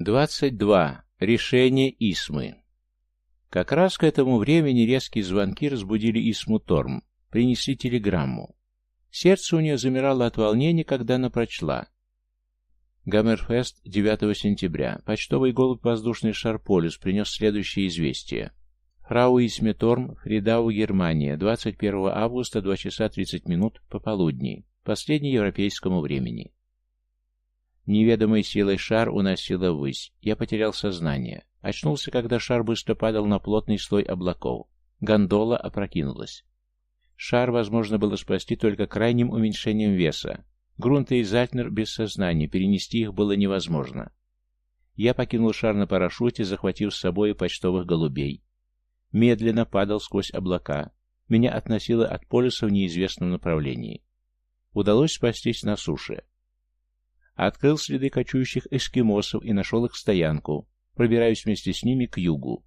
22. Решение Исмы. Как раз к этому времени резкие звонки разбудили Исму Торм, принесли телеграмму. Сердце у нее замирало от волнения, когда она прочла. Гаммерфест, 9 сентября. Почтовый голубь воздушный Шарполис принес следующее известие. Фрау Исме Торм, Фридау, Германия, 21 августа, 2 часа 30 минут, пополудни, последней европейскому времени. Неведомой силой шар уносила ввысь. Я потерял сознание. Очнулся, когда шар быстро падал на плотный слой облаков. Гондола опрокинулась. Шар возможно было спасти только крайним уменьшением веса. Грунт и Зальтнер без сознания, перенести их было невозможно. Я покинул шар на парашюте, захватив с собой почтовых голубей. Медленно падал сквозь облака. Меня относило от полюса в неизвестном направлении. Удалось спастись на суше. Открыл следы кочующих эскимосов и нашел их стоянку. Пробираюсь вместе с ними к югу.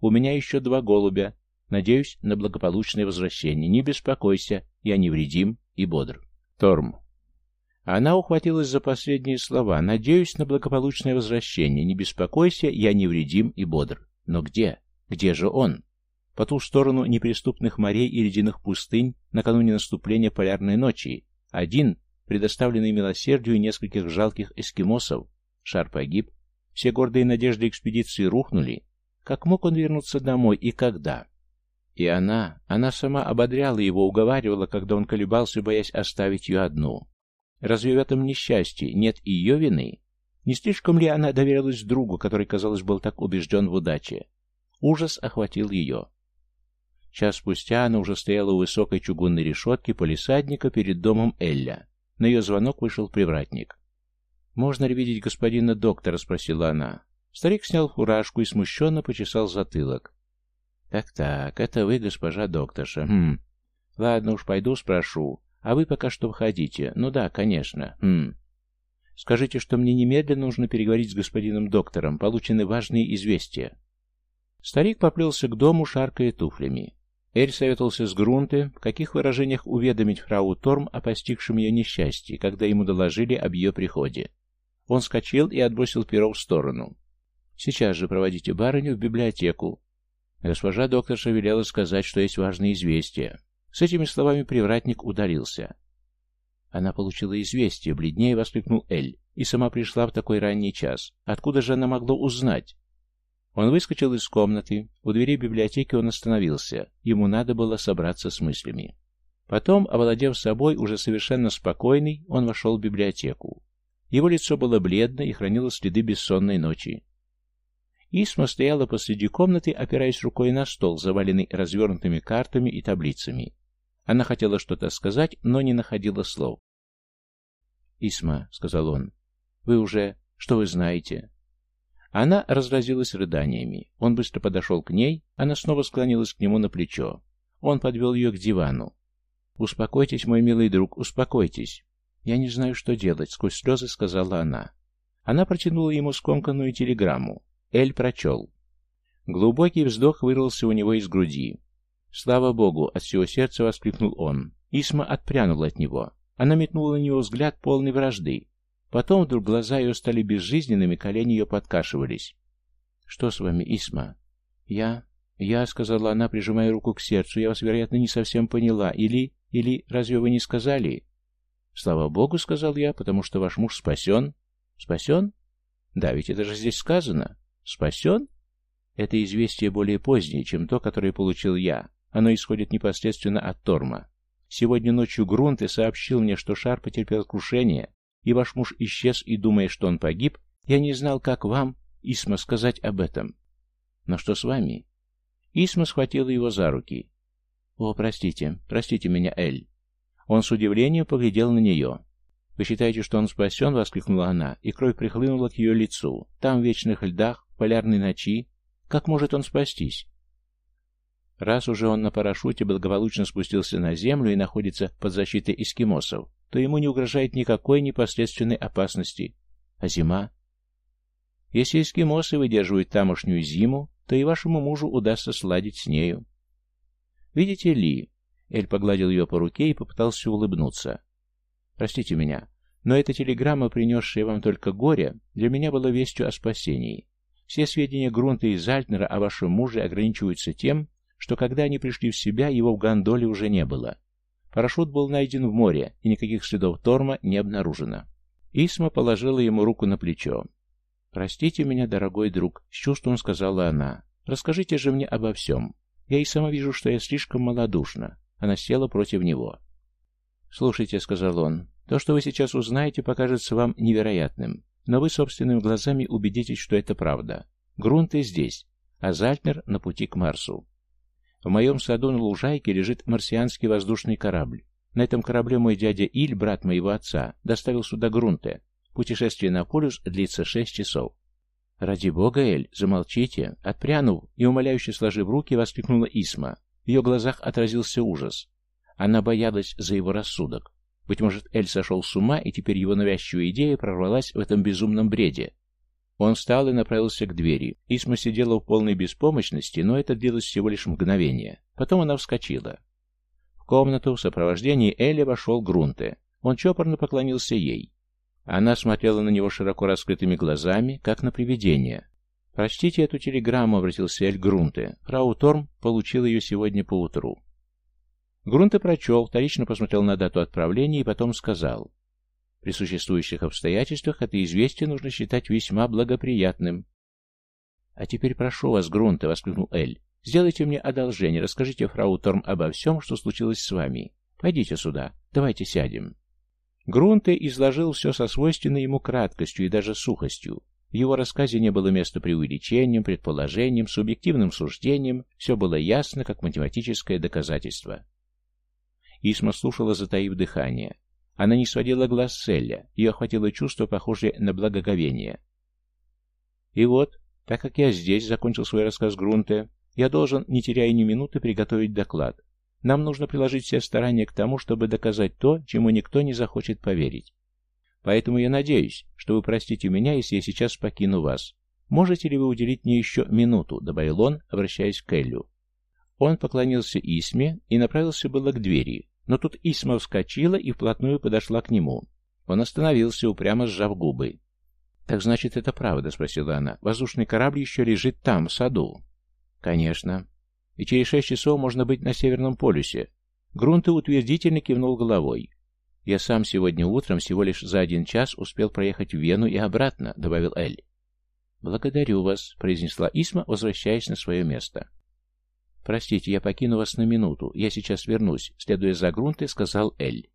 У меня еще два голубя. Надеюсь на благополучное возвращение. Не беспокойся, я невредим и бодр. Торм. Она ухватилась за последние слова. Надеюсь на благополучное возвращение. Не беспокойся, я невредим и бодр. Но где? Где же он? По ту сторону неприступных морей и ледяных пустынь, накануне наступления полярной ночи, один предоставленный милосердию нескольких жалких эскимосов, шар погиб, все гордые надежды экспедиции рухнули. Как мог он вернуться домой и когда? И она, она сама ободряла его, уговаривала, когда он колебался, боясь оставить ее одну. Разве в этом несчастье нет и ее вины? Не слишком ли она доверилась другу, который, казалось, был так убежден в удаче? Ужас охватил ее. Час спустя она уже стояла у высокой чугунной решетки полисадника перед домом Элля. На ее звонок вышел привратник. «Можно ли видеть господина доктора?» — спросила она. Старик снял фуражку и смущенно почесал затылок. «Так-так, это вы, госпожа докторша. Хм. Ладно уж, пойду спрошу. А вы пока что входите. Ну да, конечно. Хм. Скажите, что мне немедленно нужно переговорить с господином доктором. Получены важные известия». Старик поплелся к дому, шаркая туфлями. Эль советовался с Грунте, в каких выражениях уведомить фрау Торм о постигшем ее несчастье, когда ему доложили об ее приходе. Он скочил и отбросил перо в сторону. «Сейчас же проводите барыню в библиотеку». Госпожа докторша велела сказать, что есть важные известия. С этими словами привратник удалился. Она получила известие, бледнее воскликнул Эль, и сама пришла в такой ранний час. Откуда же она могла узнать? Он выскочил из комнаты. У двери библиотеки он остановился. Ему надо было собраться с мыслями. Потом, овладев собой, уже совершенно спокойный, он вошел в библиотеку. Его лицо было бледно и хранило следы бессонной ночи. Исма стояла посреди комнаты, опираясь рукой на стол, заваленный развернутыми картами и таблицами. Она хотела что-то сказать, но не находила слов. «Исма», — сказал он, — «вы уже... Что вы знаете?» Она разразилась рыданиями. Он быстро подошел к ней, она снова склонилась к нему на плечо. Он подвел ее к дивану. «Успокойтесь, мой милый друг, успокойтесь». «Я не знаю, что делать», — сквозь слезы сказала она. Она протянула ему скомканную телеграмму. Эль прочел. Глубокий вздох вырвался у него из груди. «Слава Богу!» — от всего сердца воскликнул он. Исма отпрянула от него. Она метнула на него взгляд полный вражды. Потом вдруг глаза ее стали безжизненными, колени ее подкашивались. «Что с вами, Исма?» «Я... я...» — сказала она, прижимая руку к сердцу. «Я вас, вероятно, не совсем поняла. Или... или... разве вы не сказали?» «Слава Богу», — сказал я, — «потому что ваш муж спасен». «Спасен?» «Да, ведь это же здесь сказано. Спасен?» Это известие более позднее, чем то, которое получил я. Оно исходит непосредственно от Торма. Сегодня ночью Грунт сообщил мне, что шар потерпел крушение, и ваш муж исчез, и, думая, что он погиб, я не знал, как вам, Исма, сказать об этом. Но что с вами? Исма схватила его за руки. О, простите, простите меня, Эль. Он с удивлением поглядел на нее. «Вы считаете, что он спасен?» — воскликнула она, и кровь прихлынула к ее лицу. «Там, в вечных льдах, в полярной ночи. Как может он спастись?» Раз уже он на парашюте благополучно спустился на землю и находится под защитой эскимосов, то ему не угрожает никакой непосредственной опасности. А зима? Если эскимосы выдерживают тамошнюю зиму, то и вашему мужу удастся сладить с нею. Видите ли, Эль погладил ее по руке и попытался улыбнуться. Простите меня, Но эта телеграмма, принесшая вам только горе, для меня была вестью о спасении. Все сведения Грунта и Зальтнера о вашем муже ограничиваются тем, что когда они пришли в себя, его в гондоле уже не было. Парашют был найден в море, и никаких следов Торма не обнаружено. Исма положила ему руку на плечо. «Простите меня, дорогой друг», — с чувством сказала она. «Расскажите же мне обо всем. Я и сама вижу, что я слишком малодушна». Она села против него. «Слушайте», — сказал он, — «то, что вы сейчас узнаете, покажется вам невероятным, но вы собственными глазами убедитесь, что это правда. Грунт и здесь, а Зальтнер на пути к Марсу. В моем саду на лужайке лежит марсианский воздушный корабль. На этом корабле мой дядя Иль, брат моего отца, доставил сюда грунты. Путешествие на полюс длится шесть часов. «Ради бога, Эль, замолчите!» Отпрянув и умоляюще сложив руки, воскликнула Исма. В ее глазах отразился ужас. Она боялась за его рассудок. Быть может, Эль сошел с ума, и теперь его навязчивая идея прорвалась в этом безумном бреде. Он встал и направился к двери. Исма сидела в полной беспомощности, но это длилось всего лишь мгновение. Потом она вскочила. В комнату в сопровождении Эли вошел Грунте. Он чопорно поклонился ей. Она смотрела на него широко раскрытыми глазами, как на привидение. «Прочтите эту телеграмму», — обратился Эль Грунте. «Фрау Торм получил ее сегодня поутру». Грунте прочел, вторично посмотрел на дату отправления и потом сказал. При существующих обстоятельствах это известие нужно считать весьма благоприятным. — А теперь прошу вас, Грунте, — воскликнул Эль, — сделайте мне одолжение, расскажите фрау Торм обо всем, что случилось с вами. Пойдите сюда, давайте сядем. Грунте изложил все со свойственной ему краткостью и даже сухостью. В его рассказе не было места преувеличением, предположением, субъективным суждением, все было ясно, как математическое доказательство. Исма слушала, затаив дыхание. Она не сводила глаз с Элля, ее охватило чувство, похожее на благоговение. «И вот, так как я здесь», — закончил свой рассказ Грунте, — «я должен, не теряя ни минуты, приготовить доклад. Нам нужно приложить все старания к тому, чтобы доказать то, чему никто не захочет поверить. Поэтому я надеюсь, что вы простите меня, если я сейчас покину вас. Можете ли вы уделить мне еще минуту?» — добавил он, обращаясь к Эллю. Он поклонился Исме и направился было к двери, но тут Исма вскочила и вплотную подошла к нему. Он остановился, упрямо сжав губы. «Так значит, это правда?» — спросила она. «Воздушный корабль еще лежит там, в саду». «Конечно. И через шесть часов можно быть на Северном полюсе». Грунты утвердительно кивнул головой. «Я сам сегодня утром всего лишь за один час успел проехать в Вену и обратно», — добавил Эль. «Благодарю вас», — произнесла Исма, возвращаясь на свое место. «Простите, я покину вас на минуту. Я сейчас вернусь», — следуя за грунтой, сказал Эль.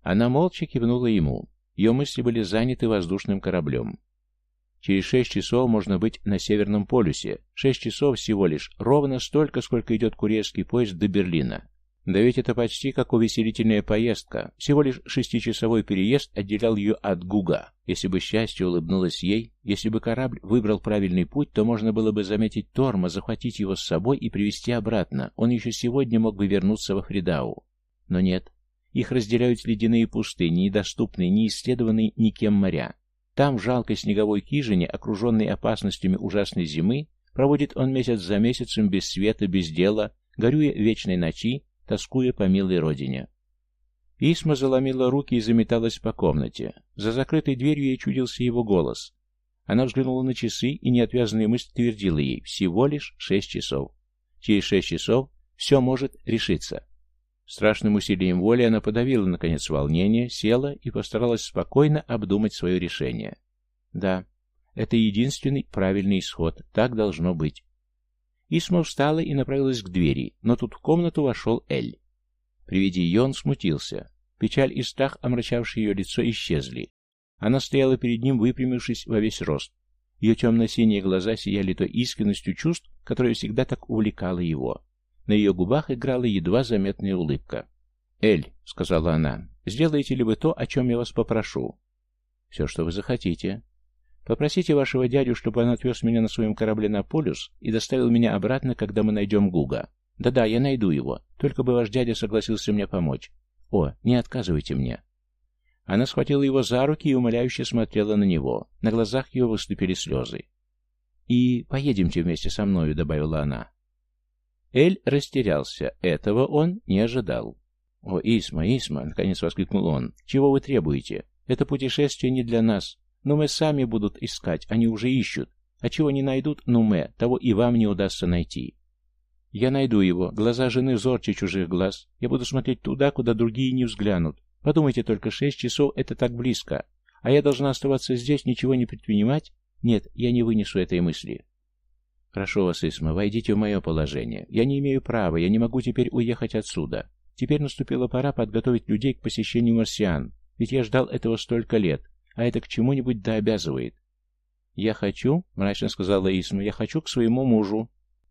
Она молча кивнула ему. Ее мысли были заняты воздушным кораблем. Через шесть часов можно быть на Северном полюсе. Шесть часов всего лишь, ровно столько, сколько идет курьерский поезд до Берлина. Да ведь это почти как увеселительная поездка. Всего лишь шестичасовой переезд отделял ее от Гуга. Если бы счастье улыбнулось ей, если бы корабль выбрал правильный путь, то можно было бы заметить Торма, захватить его с собой и привезти обратно. Он еще сегодня мог бы вернуться во Фридау. Но нет. Их разделяют ледяные пустыни, недоступные, неисследованные никем моря. Там, в жалкой снеговой хижине, окруженной опасностями ужасной зимы, проводит он месяц за месяцем без света, без дела, горюя вечной ночи, тоскуя по милой родине. Исма заломила руки и заметалась по комнате. За закрытой дверью ей чудился его голос. Она взглянула на часы, и неотвязанная мысль твердила ей всего лишь шесть часов. Через шесть часов все может решиться. Страшным усилием воли она подавила, наконец, волнение, села и постаралась спокойно обдумать свое решение. Да, это единственный правильный исход, так должно быть. Исма встала и направилась к двери, но тут в комнату вошел Эль. При виде ее он смутился. Печаль и страх, омрачавшие ее лицо, исчезли. Она стояла перед ним, выпрямившись во весь рост. Ее темно-синие глаза сияли той искренностью чувств, которая всегда так увлекала его. На ее губах играла едва заметная улыбка. «Эль», — сказала она, — «сделаете ли вы то, о чем я вас попрошу?» «Все, что вы захотите. Попросите вашего дядю, чтобы он отвез меня на своем корабле на полюс и доставил меня обратно, когда мы найдем Гуга. Да-да, я найду его. Только бы ваш дядя согласился мне помочь. О, не отказывайте мне. Она схватила его за руки и умоляюще смотрела на него. На глазах ее выступили слезы. «И поедемте вместе со мною», — добавила она. Эль растерялся. Этого он не ожидал. «О, Исма, Исма!» — наконец воскликнул он. «Чего вы требуете? Это путешествие не для нас. Но мы сами будут искать, они уже ищут. А чего не найдут, ну мы, того и вам не удастся найти. Я найду его. Глаза жены зорче чужих глаз. Я буду смотреть туда, куда другие не взглянут. Подумайте только, шесть часов — это так близко. А я должна оставаться здесь, ничего не предпринимать? Нет, я не вынесу этой мысли. Прошу вас, Исма, войдите в мое положение. Я не имею права, я не могу теперь уехать отсюда. Теперь наступила пора подготовить людей к посещению марсиан, ведь я ждал этого столько лет, а это к чему-нибудь да обязывает. «Я хочу», — мрачно сказала Исма, — «я хочу к своему мужу».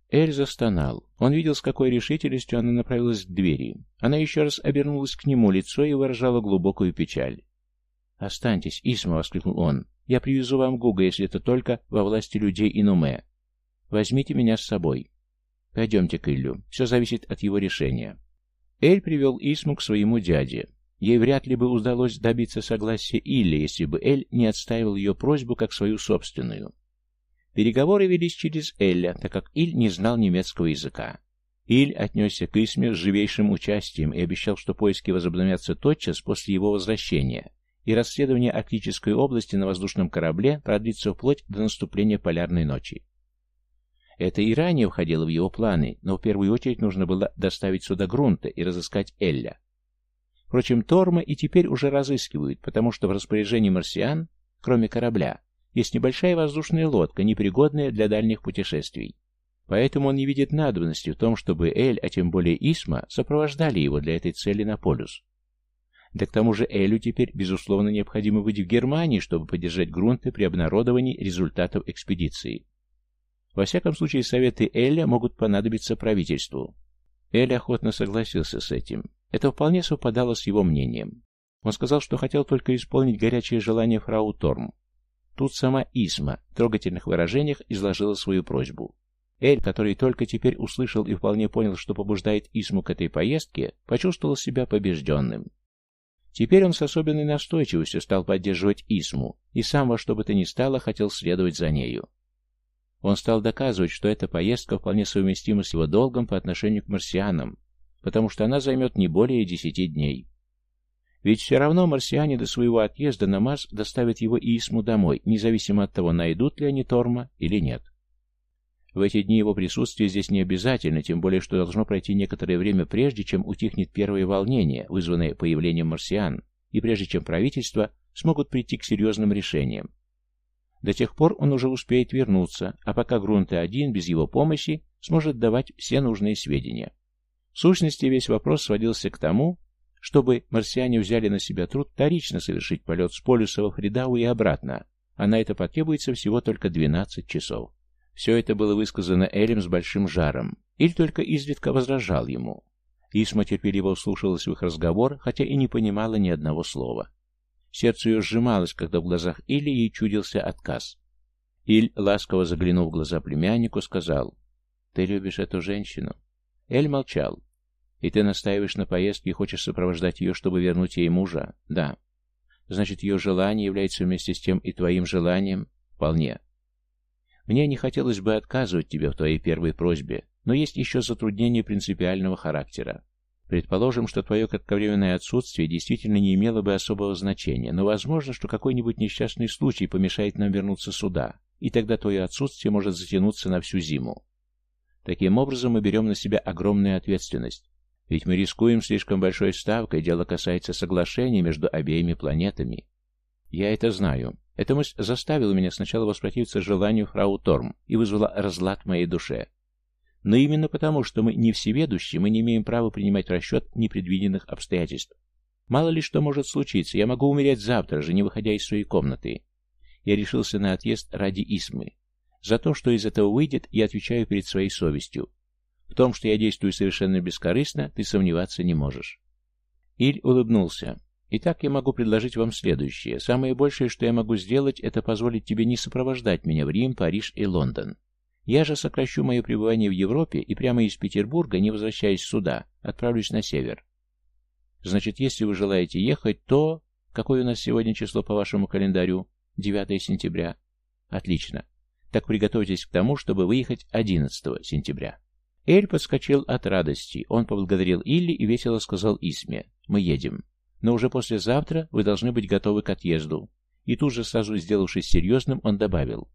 Эль застонал. Он видел, с какой решительностью она направилась к двери. Она еще раз обернулась к нему, лицо и выражало глубокую печаль. «Останьтесь, Исма!» — воскликнул он. «Я привезу вам Гуга, если это только во власти людей Инуме. Возьмите меня с собой. Пойдемте к Иллю. Все зависит от его решения». Эль привел Исму к своему дяде. Ей вряд ли бы удалось добиться согласия Илли, если бы Эль не отстаивал ее просьбу как свою собственную. Переговоры велись через Элля, так как Иль не знал немецкого языка. Иль отнесся к Исме с живейшим участием и обещал, что поиски возобновятся тотчас после его возвращения, и расследование Арктической области на воздушном корабле продлится вплоть до наступления полярной ночи. Это и ранее входило в его планы, но в первую очередь нужно было доставить сюда грунта и разыскать Элля. Впрочем, Торма и теперь уже разыскивают, потому что в распоряжении марсиан, кроме корабля, есть небольшая воздушная лодка, непригодная для дальних путешествий. Поэтому он не видит надобности в том, чтобы Эль, а тем более Исма, сопровождали его для этой цели на полюс. Да к тому же Элю теперь, безусловно, необходимо быть в Германии, чтобы поддержать грунты при обнародовании результатов экспедиции. Во всяком случае, советы Эля могут понадобиться правительству. Эль охотно согласился с этим. Это вполне совпадало с его мнением. Он сказал, что хотел только исполнить горячее желание фрау Торм. Тут сама Исма в трогательных выражениях изложила свою просьбу. Эль, который только теперь услышал и вполне понял, что побуждает Исму к этой поездке, почувствовал себя побежденным. Теперь он с особенной настойчивостью стал поддерживать Исму, и сам во что бы то ни стало хотел следовать за нею. Он стал доказывать, что эта поездка вполне совместима с его долгом по отношению к марсианам, потому что она займет не более десяти дней. Ведь все равно марсиане до своего отъезда на Марс доставят его и Исму домой, независимо от того, найдут ли они Торма или нет. В эти дни его присутствие здесь не обязательно, тем более, что должно пройти некоторое время прежде, чем утихнет первое волнение, вызванное появлением марсиан, и прежде чем правительство смогут прийти к серьезным решениям. До тех пор он уже успеет вернуться, а пока Грунте один, без его помощи, сможет давать все нужные сведения. В сущности, весь вопрос сводился к тому, чтобы марсиане взяли на себя труд вторично совершить полет с полюса во Фридау и обратно, а на это потребуется всего только 12 часов. Все это было высказано Элем с большим жаром. Иль только изредка возражал ему. Исма терпеливо вслушалась в их разговор, хотя и не понимала ни одного слова. Сердце ее сжималось, когда в глазах Или ей чудился отказ. Иль, ласково заглянув в глаза племяннику, сказал, «Ты любишь эту женщину?» Эль молчал. «И ты настаиваешь на поездке и хочешь сопровождать ее, чтобы вернуть ей мужа?» «Да». «Значит, ее желание является вместе с тем и твоим желанием?» «Вполне. Мне не хотелось бы отказывать тебе в твоей первой просьбе, но есть еще затруднения принципиального характера. Предположим, что твое кратковременное отсутствие действительно не имело бы особого значения, но возможно, что какой-нибудь несчастный случай помешает нам вернуться сюда, и тогда твое отсутствие может затянуться на всю зиму. Таким образом, мы берем на себя огромную ответственность. Ведь мы рискуем слишком большой ставкой, дело касается соглашения между обеими планетами. Я это знаю. Эта мысль заставила меня сначала воспротивиться желанию фрау Торм и вызвала разлад в моей душе. Но именно потому, что мы не всеведущие, мы не имеем права принимать расчет непредвиденных обстоятельств. Мало ли что может случиться, я могу умереть завтра же, не выходя из своей комнаты. Я решился на отъезд ради Исмы. За то, что из этого выйдет, я отвечаю перед своей совестью. В том, что я действую совершенно бескорыстно, ты сомневаться не можешь. Иль улыбнулся. Итак, я могу предложить вам следующее. Самое большее, что я могу сделать, это позволить тебе не сопровождать меня в Рим, Париж и Лондон. Я же сокращу мое пребывание в Европе и прямо из Петербурга, не возвращаясь сюда, отправлюсь на север. Значит, если вы желаете ехать, то... Какое у нас сегодня число по вашему календарю? 9 сентября. Отлично. Так приготовьтесь к тому, чтобы выехать 11 сентября. Эль подскочил от радости. Он поблагодарил Илли и весело сказал Исме. «Мы едем». но уже послезавтра вы должны быть готовы к отъезду. И тут же, сразу сделавшись серьезным, он добавил.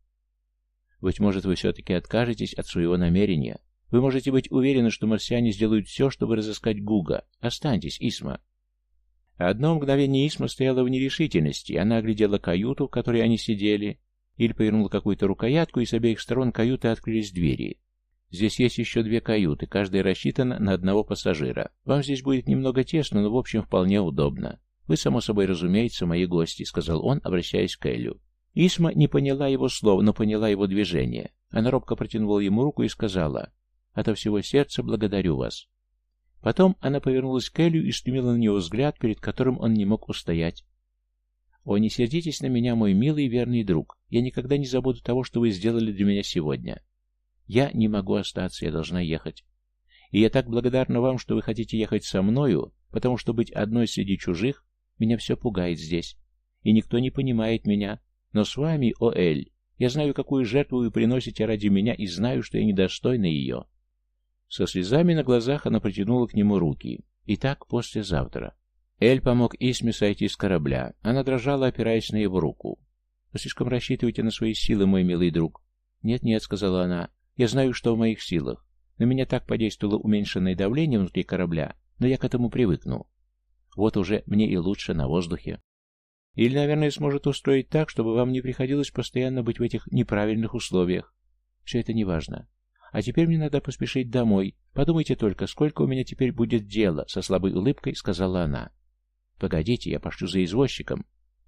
Быть может, вы все-таки откажетесь от своего намерения. Вы можете быть уверены, что марсиане сделают все, чтобы разыскать Гуга. Останьтесь, Исма. Одно мгновение Исма стояла в нерешительности. Она оглядела каюту, в которой они сидели. Иль повернула какую-то рукоятку, и с обеих сторон каюты открылись двери. Здесь есть еще две каюты, каждая рассчитана на одного пассажира. Вам здесь будет немного тесно, но в общем вполне удобно. Вы, само собой, разумеется, мои гости, сказал он, обращаясь к Элю. Исма не поняла его слов, но поняла его движение. Она робко протянула ему руку и сказала, «Ото всего сердца благодарю вас». Потом она повернулась к Элю и стремила на него взгляд, перед которым он не мог устоять. «О, не сердитесь на меня, мой милый и верный друг. Я никогда не забуду того, что вы сделали для меня сегодня. Я не могу остаться, я должна ехать. И я так благодарна вам, что вы хотите ехать со мною, потому что быть одной среди чужих меня все пугает здесь. И никто не понимает меня. Но с вами, о Эль, я знаю, какую жертву вы приносите ради меня, и знаю, что я недостойна ее. Со слезами на глазах она протянула к нему руки. Итак, послезавтра. Эль помог Исме сойти с корабля. Она дрожала, опираясь на его руку. «Вы слишком рассчитываете на свои силы, мой милый друг». «Нет-нет», — сказала она, — «я знаю, что в моих силах. На меня так подействовало уменьшенное давление внутри корабля, но я к этому привыкну. Вот уже мне и лучше на воздухе. Или, наверное, сможет устроить так, чтобы вам не приходилось постоянно быть в этих неправильных условиях. Все это неважно. А теперь мне надо поспешить домой. Подумайте только, сколько у меня теперь будет дела, со слабой улыбкой сказала она. Погодите, я пошлю за извозчиком.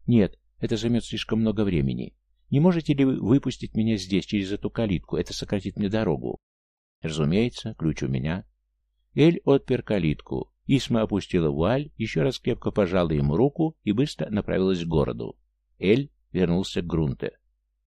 Нет, это займет слишком много времени. Не можете ли вы выпустить меня здесь, через эту калитку? Это сократит мне дорогу. Разумеется, ключ у меня. Эль отпер калитку. Исма опустила вуаль, еще раз крепко пожала ему руку и быстро направилась к городу. Эль вернулся к Грунте.